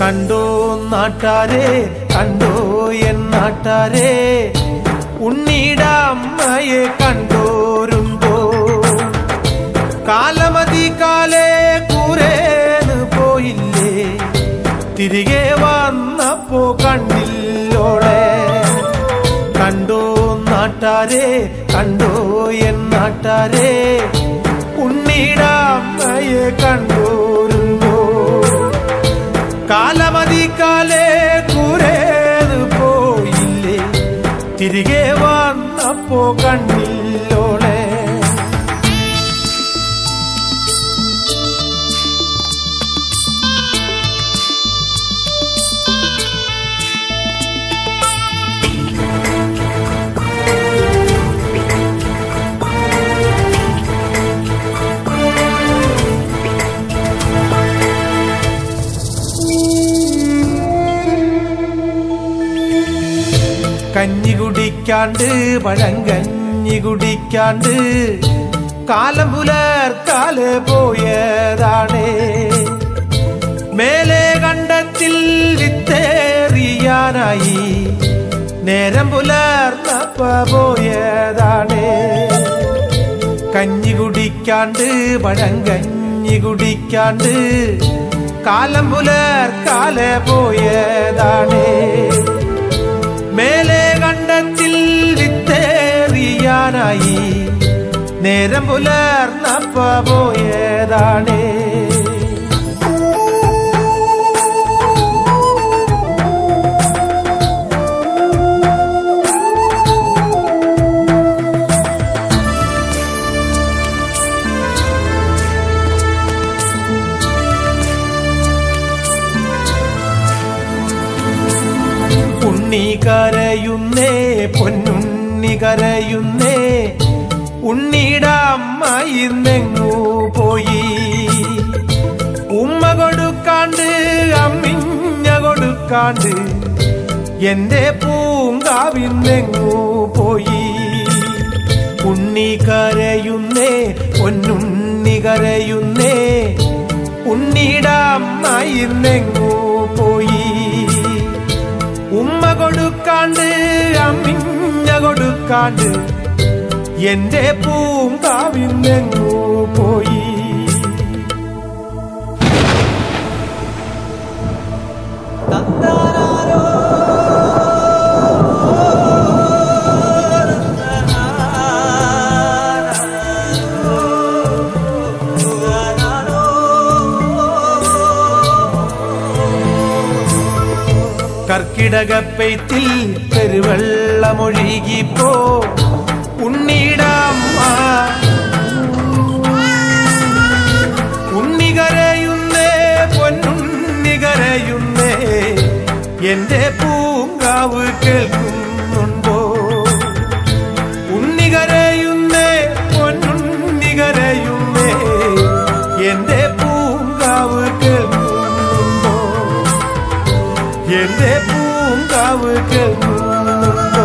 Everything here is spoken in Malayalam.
കണ്ടോ നാട്ടാരെ കണ്ടോ എൻ നാട്ടാരെ. ഉണ്ണീട നാട്ടാരെ കണ്ടോ എൻ നാട്ടാരെ ഉണ്ണീടെ അമ്മയെ കണ്ടോരുണ്ടോ കാലമതി കാലേ കൂരേന്ന് പോയില്ലേ തിരികെ വന്നപ്പോ കണ്ടില്ലോളെ കഞ്ഞി കുടിക്കാണ്ട് പഴങ്കഞ്ഞി കുടിക്കാണ്ട് കാലം പുലർക്കാൽ പോയതാണ്. മേലെ കണ്ടത്തിൽ വിത്തേറിയാനായി നേരം പുലർന്നപ്പ പോയതാണ്. കഞ്ഞി കുടിക്കാണ്ട് പഴങ്കഞ്ഞി കുടിക്കാണ്ട് കാലം പുലർക്കാൽ പോയതാണ്. മേലെ വിത്തേറിയാനായി നേരം പുലർന്നപ്പ ഏതാണ്? ഉണ്ണി കരയുന്നേ പൊന്നുണ്ണി കരയുന്നേ ഉണ്ണിയുടെ അമ്മ പോയി. ഉമ്മ കൊടുക്കാണ്ട് അമ്മിഞ്ഞ കൊടുക്കാണ്ട് എന്റെ പൂങ്കാവിന്നെങ്ങു പോയി. ഉണ്ണി കരയുന്നേ ഒന്നുണ്ണി കരയുന്നേ ഉണ്ണിയുടെ അമ്മ പോയി. ഉമ്മ കൊടുക്കാണ്ട് അമ്മിഞ്ഞ കൊടുക്കാണ്ട് എന്റെ പൂങ്കാവിന്നെങ്ങു പോയി. കർക്കിടകപ്പെയ്ത്തിൽ പെരുവെള്ളമൊഴുകിപ്പോ പോ ഉണ്ണികരയുന്നേ പൊന്നുണ്ണികരയുന്നേ പൊന്നുണ്ണി കരയുന്നേ എന്റെ പൂങ്കാവ് കേൾക്കുന്നുണ്ടോ? ഉണ്ണികരയുന്നേ പൊന്നുണ്ണികരയുന്നേ പൊന്നുണ്ണി എന്റെ പൂങ്കാവ് കേൾക്കുന്നുണ്ടോ? എന്റെ പൂങ്കാവ് കേൾക്കുന്നുണ്ടോ